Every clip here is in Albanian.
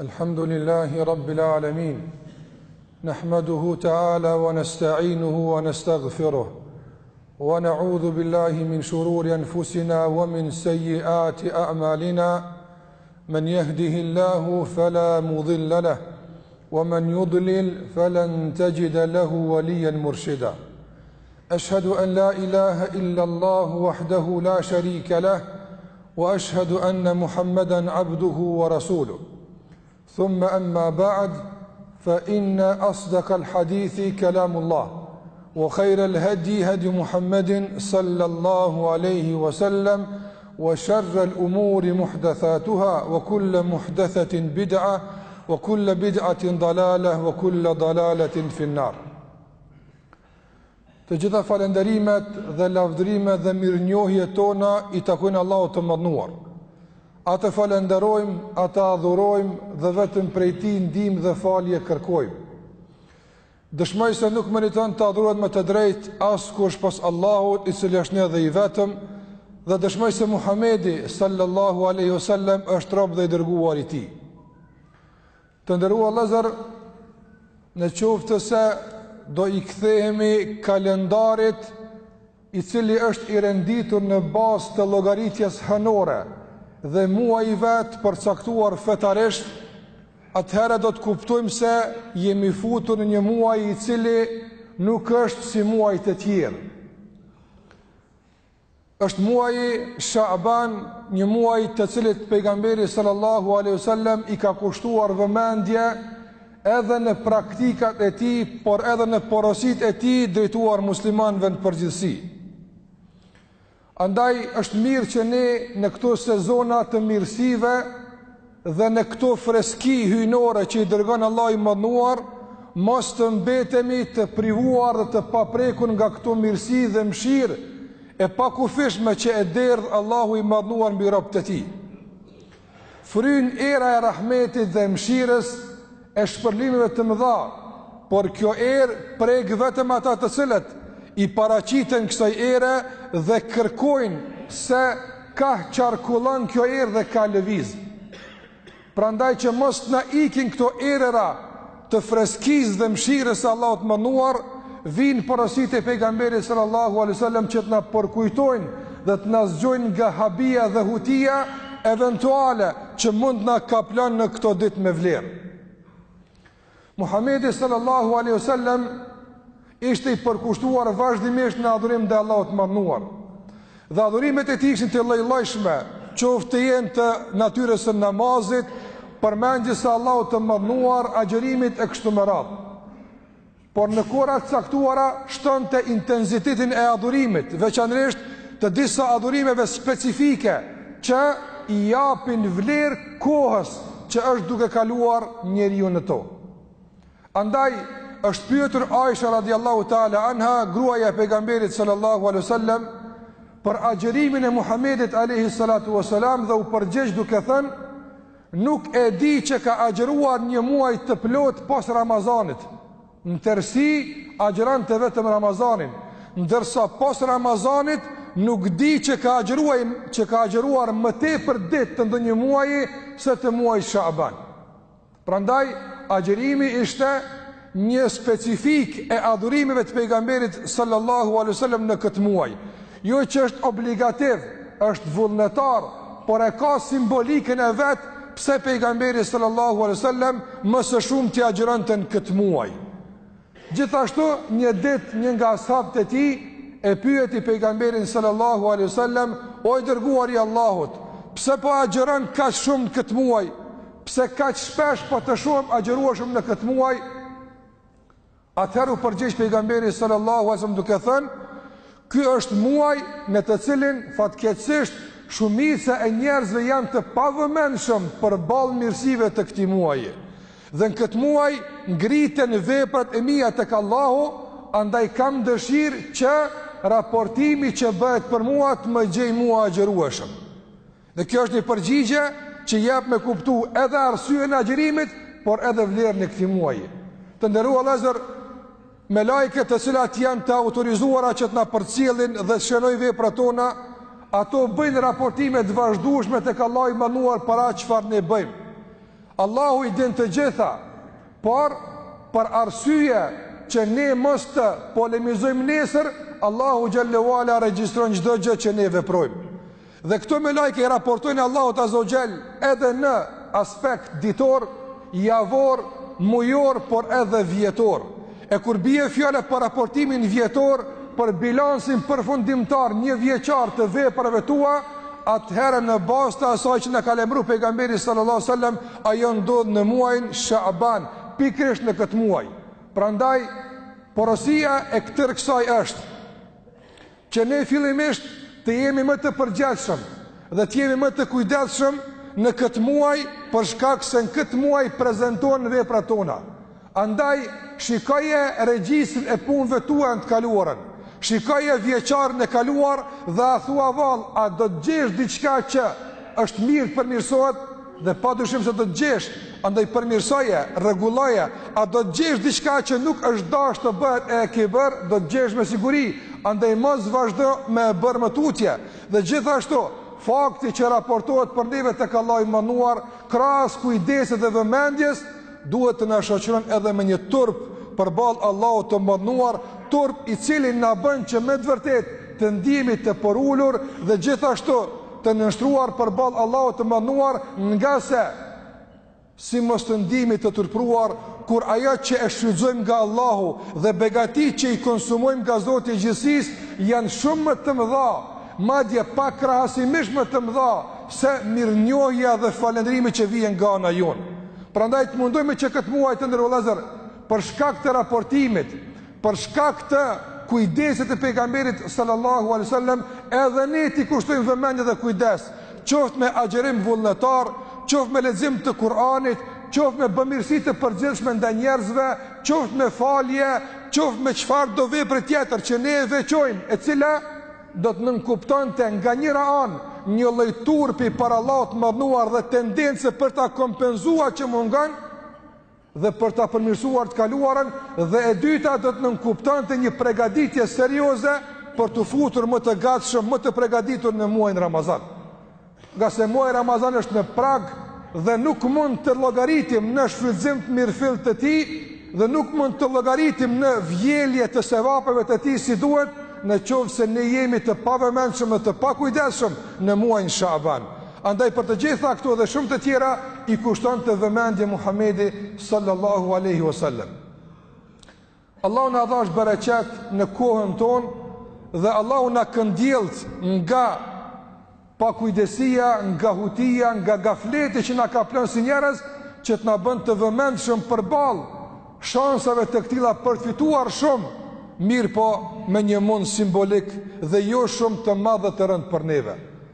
الحمد لله رب العالمين نحمده تعالى ونستعينه ونستغفره ونعوذ بالله من شرور أنفسنا ومن سيئات أعمالنا من يهده الله فلا مضل له ومن يضلل فلن تجد له وليا مرشدا أشهد أن لا إله إلا الله وحده لا شريك له واشهد ان محمدا عبده ورسوله ثم اما بعد فان اصدق الحديث كلام الله وخير الهدي هدي محمد صلى الله عليه وسلم وشر الامور محدثاتها وكل محدثه بدعه وكل بدعه ضلاله وكل ضلاله في النار Të gjitha falënderimet dhe lavdërimet dhe mirënjohjet tona i takojnë Allahut të Madhnuar. Atë falënderojmë, atë adhurojmë dhe vetëm prej Tij ndihmë dhe falje kërkojmë. Dëshmoj se nuk meriton të adhurohet me të drejtë askush pos Allahut, i cili është një dhe i vetëm, dhe dëshmoj se Muhamedi sallallahu alaihi wasallam është rob dhe i dërguar i Tij. Të nderuar vëllezër, në qoftë se do i kthehemi kalendarit i cili është i renditur në bazë të llogaritjes hënore dhe muajve të përcaktuar fetarisht, atëherë do të kuptojmë se jemi futur në një muaj i cili nuk është si muajt e tjerë. Është muaji Shaaban, një muaj të cilit pejgamberi sallallahu alaihi wasallam i ka kushtuar vëmendje edhe në praktikat e tij, por edhe në porositë e tij drejtuar muslimanëve në përgjithësi. Andaj është mirë që ne në këto sezona të mirësive Dhe në këto freski hyjnore që i dërgon Allahu i Madhnuar, mos të mbetemi të privuar dhe të paprekur nga këto mirësi dhe mëshirë e pakufishme që e derdh Allahu i Madhnuar mbi robët e Tij. Fryn era e rahmetit dhe mëshirës e shpërlimeve të mëdha, por kjo erë prek vetëm ata të cilët i paraqiten kësaj ere dhe kërkojnë se ka qarkullon kjo erë dhe ka lëviz. Prandaj që mos të na ikin këto erëra të freskisë dhe mshirës së Allahut të Madhnuar, vijnë porositë e pejgamberit sallallahu alaihi wasallam që të na përkujtojnë dhe të na zgjojnë nga habia dhe hutia eventuale, që mund të na kaplon në këto ditë me vlerë. Muhamedi sallallahu alaihi wasallam ishte i përkushtuar vazhdimisht në adhurim ndaj Allahut të Madhnuar. Dhe adhurimet e tij ishin të lloj-llojshme, qoftë të jenë të natyrës së namazit, përmendjes së Allahut të Madhnuar, agjërimit e kështu me radhë. por në kohëra të caktuara shtonte intensitetin e adhurimit, veçanërisht të disa adhurimeve specifike që i japin vlerë kohës që është duke kaluar njeriu në to. Andaj është pyetur Aisha radhiyallahu taala anha, gruaja e pejgamberit sallallahu alaihi wasallam, për agjërimin e Muhamedit alayhi salatu wasalam dhe u përgjigj duke thënë Nuk e di që ka agjëruar një muaj të plotë pos Ramazanit, në tërësi agjëronte vetëm Ramazanin, ndërsa pos Ramazanit nuk di që ka agjëruar që ka agjëruar më tepër ditë të ndonjë muaji se të muajit Shaaban. Prandaj agjërimi ishte një specifikë e adhurimeve të pejgamberit sallallahu alaihi wasallam në këtë muaj. Jo që është obligativ, është vullnetar, por e ka simbolikën e vet pse pejgamberi sallallahu alaihi wasallam më së shumti agjëronte në këtë muaj. Gjithashtu, një ditë një nga ashabët e tij e pyeti pejgamberin sallallahu alaihi wasallam, "O i dërguari i Allahut, pse po agjëron kaq shumë në këtë muaj?" Pse kaq shpesh po të shohim agjërueshëm në këtë muaj? Atëherë u përgjigj pejgamberi sallallahu alajhi wasallam duke thënë: "Ky është muaj në të cilin fatkeqësisht shumica e njerëzve janë të pavëmendshëm përballë mirësive të këtij muaji. Dhe në këtë muaj ngriten veprat e mia tek Allahu, andaj kam dëshirë që raportimi që bëhet për mua të më gjejë mua agjërueshëm." Dhe kjo është një përgjigje që jep me kuptu edhe arsyen e agjërimit, por edhe vlerën e këtij muaji. Të nderuar vllezër, melaqet të cilat janë të autorizuara që të na përcjellin dhe shënojnë veprat tona, ato bëjnë raportime të vazhdueshme tek Allahu i madhëruar për atë çfarë ne bëjmë. Allahu i din të gjitha, por për arsye që ne mos të polemizojmë nesër, Allahu xhel-le ue ala regjistron çdo gjë që ne veprojmë. Dhe këto melaqe i raportojnë Allahut azze ue xhel edhe në aspekt ditor, javor, mujor, por edhe vjetor. E kur bie fjala për raportimin vjetor, për bilansin përfundimtar njëvjeçar të veprave tua, atëherë në bazë të asaj që na ka lajmëru pejgamberi sallallahu sallam, ajo ndodh në muajin shaban, pikërisht në këtë muaj. Prandaj, porosia e tërë kësaj është, Që ne fillimisht të jemi më të përgjegjshëm dhe të jemi më të kujdesshëm në këtë muaj për shkak se në këtë muaj prezantohen veprat tona. Andaj shikoje regjistrin e punëve tua në të kaluarën. Shikoje vjeçarin e kaluar dhe a thua vallë, a do të gjesh diçka që është mirë të përmirësohet? Dhe padyshim se do të gjesh, andaj përmirësoje, rregulloje, a do të gjesh diçka që nuk është dashur të bëhet e ke bërë, do të gjesh me siguri, andaj mos vazhdo me e bërë më tutje. Dhe gjithashtu, fakti që raportohet për neve tek Allahu i madhëruar, krahas kujdesit dhe vëmendjes, duhet të na shoqëron edhe me një turp përballë Allahut të madhëruar, turp i cili na bën që me të vërtetë të ndihemi të përulur dhe gjithashtu Të nënshtruar përballë Allahut të Madhëruar, ngase si mos të ndihemi të turpëruar kur ajo që e shfrytëzojmë nga Allahu dhe begatitë që i konsumojmë nga Zoti i Gjithësisë janë shumë më të mëdha, madje pakrahasimisht më të mëdha se mirënjohja dhe falënderimi që vijnë nga ana jonë. Prandaj të mundojmë që këtë muaj të nderuar vëllezër, për shkak të raportimit, Për shkak të kujdesit të pejgamberit sallallahu alaihi wasallam, edhe ne t'i kushtojmë vëmendje dhe kujdes, qoftë me agjërim vullnetar, qoftë me lexim të Kuranit, qoftë me bamirësi të përgjithshme ndaj njerëzve, qoftë me falje, qoftë me çfarëdo vepre tjetër që ne e veçojmë, e cila do të nënkuptonte nga njëra anë një lloj turpi para Allahut të madhëruar dhe tendencë për ta kompenzuar atë që mungon dhe për ta përmirësuar të kaluarën dhe e dyta do të nënkuptonte një përgatitje serioze për t'u futur më të gatshëm, më të përgatitur në muajin Ramazan. Ngase muaji Ramazan është në prag dhe nuk mund të llogaritim në shfrytëzim të mirëfilltë të tij dhe nuk mund të llogaritim në vjelje të sevapeve të tij si duhet, në qoftë se ne jemi të pavëmendshëm dhe të pakujdesshëm në muajin Shaban. Andaj për të gjitha këto dhe shumë të tjera i kushtonte vëmendje Muhamedi sallallahu alaihi wasallam. Allahu na dhashtë bereqet në kohën tonë dhe Allahu na këndelltë nga pakujdesia, nga hutia, nga gafleti që na kaplon si njerëz që të na bën të vëmendshëm përballë shansave të këtilla për të fituar shumë mirëpo me një mund simbolik dhe jo shumë të madh e të rëndë për neve.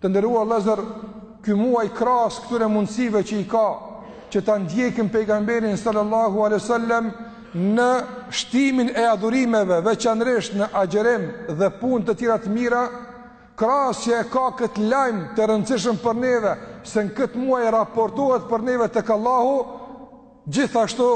Të nderuar vëllezër, ky muaj krahas këtyre mundësive që i ka që ta ndjekim pejgamberin sallallahu alaihi wasallam në shtimin e adhurimeve, veçanërisht në agjërim dhe punë të tjera të mira, krahas që e ka këtë lajm të rëndësishëm për neve, se në këtë muaj raportohet për neve tek Allahu, Gjithashtu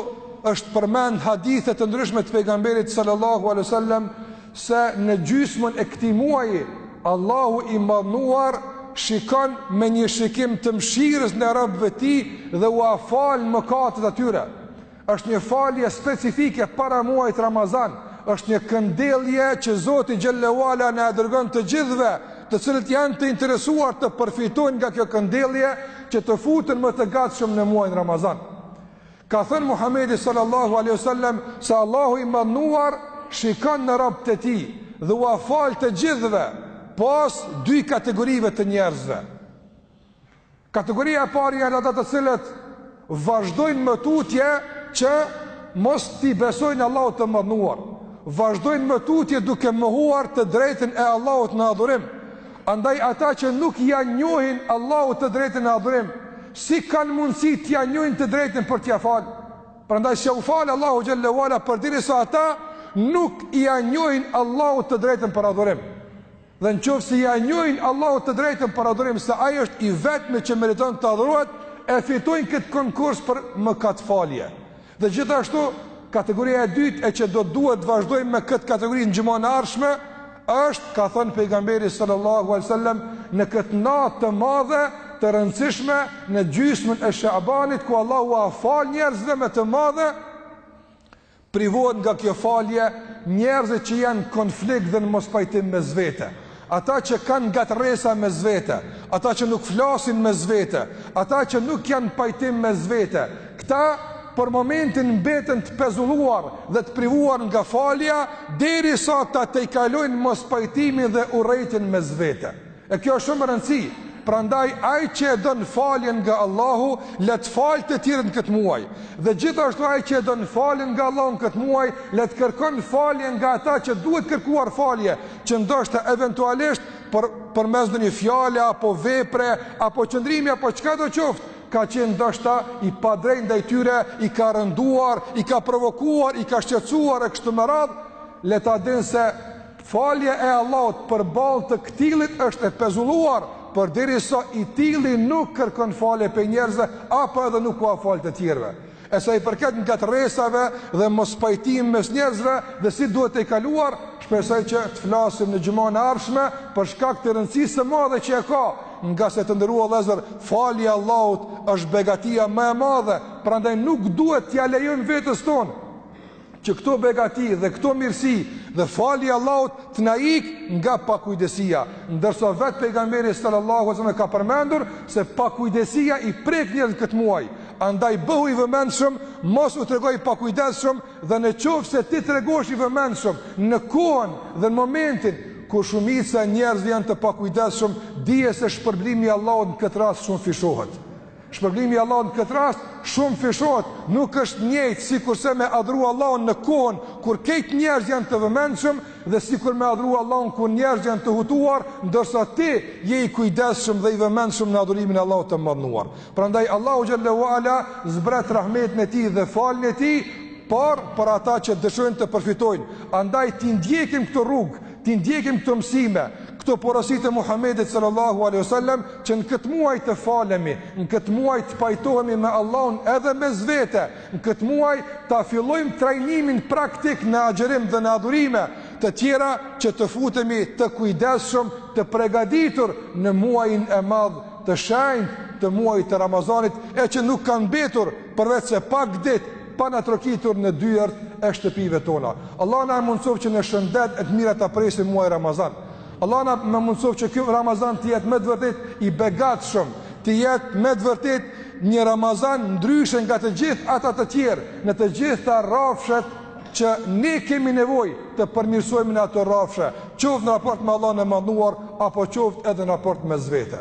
është përmend n'hadithe të ndryshme të pejgamberit sallallahu alaihi wasallam se në gjysmën e këtij muaji Allahu i madhëruar shikon me një shikim të mëshirës ndaj robëve t'tij dhe ua fal mëkatet e tyre. Është një falje specifike para muajit Ramazan, është një këndellje që Zoti xhelle ue ala na e dërgon të gjithëve, të cilët janë të interesuar të përfitojnë nga kjo këndellje që të futen më të gatshëm në muajin Ramazan. Ka thënë Muhamedi sallallahu alaihi wasallam se Allahu i madhëruar shikon në robët e tij dhe ua fal të gjithëve pos dy kategorive të njerëzve. Kategoria e parë janë ata të cilët vazhdojnë më tutje që mos t'i besojnë Allahut të madhëruar. Vazhdojnë më tutje duke mohuar të drejtën e Allahut në adhurim. Prandaj ata që nuk ia njohin Allahut të drejtën e adhurimit, si kanë mundësi t'ia njohin të drejtën për t'ia falë? Prandaj s'jau fal Allahu xhalla wala përderisa ata nuk ia njohin Allahut të drejtën për adhurim. Dhe në qoftë se ia njohin Allahut të drejtën për adhurim se ai është i vetmi që meriton të adhurohet, e fitojnë këtë konkurs për mëkatfalje. Dhe gjithashtu, kategoria e dytë e që do të duhet të vazhdojmë me këtë kategori në xhumanë e ardhshme, është, ka thënë pejgamberi sallallahu alai sallam, në këtë natë të madhe të rëndësishme në gjysmën e shabanit, ku Allahu ua fal njerëzve me të madhe, privohen nga kjo falje njerëzit që janë në konflikt dhe në mospajtim mes vete. Ata që kanë ngatërresa mes vete, ata që nuk flasin mes vete, ata që nuk janë në pajtim mes vete, këta për momentin mbeten të pezulluar dhe të privuar nga falja, derisa ta tejkalojnë mospajtimin dhe urrejtjen mes vete. E kjo është shumë rëndësi, prandaj ai që e don faljen nga Allahu, le t'i falë të tjerët në këtë muaj, dhe gjithashtu ai që e don faljen nga Allahu në këtë muaj, le të kërkon falje nga ata që duhet kërkuar falje, që ndoshta eventualisht për përmes ndonjë fjale apo vepre apo qëndrimi apo çka do qoftë ka qenë ndoshta i padrejtë ndaj tyre, i ka rënduar, i ka provokuar, i ka shqetësuar e kështu me radhë, le ta dinë se falja e Allahut përballë të këtillit është e pezulluar, përderisa i tilli nuk kërkon falje prej njerëzve apo edhe nuk ua fal të tjerëve. E sa i përket ngatërresave dhe mospajtimit mes njerëzve dhe si duhet tejkaluar, shpresoj që të flasim në xhumanë e ardhshme për shkak të rëndësisë së madhe që e ka, ngase të nderuar vëllezër, falja e Allahut është begatia më e madhe, prandaj nuk duhet t'ia lejojmë vetes tonë që këto begati dhe këto mirësi dhe falja e Allahut të na ik nga pakujdesia, ndërsa vetë pejgamberi sallallahu alajhi wasallam ka përmendur se pakujdesia i prek njerëzit në këtë muaj. Andaj bëhu i vëmendshëm, mos u trego i pakujdesshëm dhe në qoftë se ti tregohesh i vëmendshëm në kohën dhe në momentin kur shumica e njerëzve janë të pakujdesshëm, dije se shpërblimi i Allahut në këtë rast shumëfishohet. Shpërblimi i Allahut në këtë rast shumëfishohet, nuk është njëjtë sikurse me adhuru Allahun në kohën kur krejt njerëzit janë të vëmendshëm dhe sikur me adhuru Allahun kur njerëzit janë të hutuar, ndërsa ti je i kujdesshëm dhe i vëmendshëm në adhurimin e Allahut të madhëruar. Prandaj Allahu xhalla wa ala zbret rahmetin e tij dhe faljen e tij por për ata që dëshirojnë të përfitojnë. Andaj t'i ndjekim këto rrugë T'i ndjekim këto mësime, këto porosi të Muhamedit sallallahu alaihi wasallam që në këtë muaj të falemi, në këtë muaj të pajtohemi me Allahun edhe me zvete, në këtë muaj ta fillojmë trajnimin praktik në agjërim dhe në adhurime të tjera që të futemi të kujdesshëm, të pregaditur në muajin e madh të shenjtë të muajit të Ramazanit, e që nuk kanë mbetur përveç se pak ditë pa na trokitur në dyert e shtëpive tona. Allahu na e mundësoftë që në shëndet e të mira ta presim muaj Ramazan. Allahu na e mundësoftë që kjo Ramazan të jetë me të vërtetë i begatshëm, të jetë me të vërtetë një Ramazan ndryshe nga të gjithë ata të tjerë, në të gjitha rrafshet që ne kemi nevojë të përmirësohemi në ato rrafshe, qoftë në raport me Allahun e madhëruar, apo qoftë edhe në raport me zvete.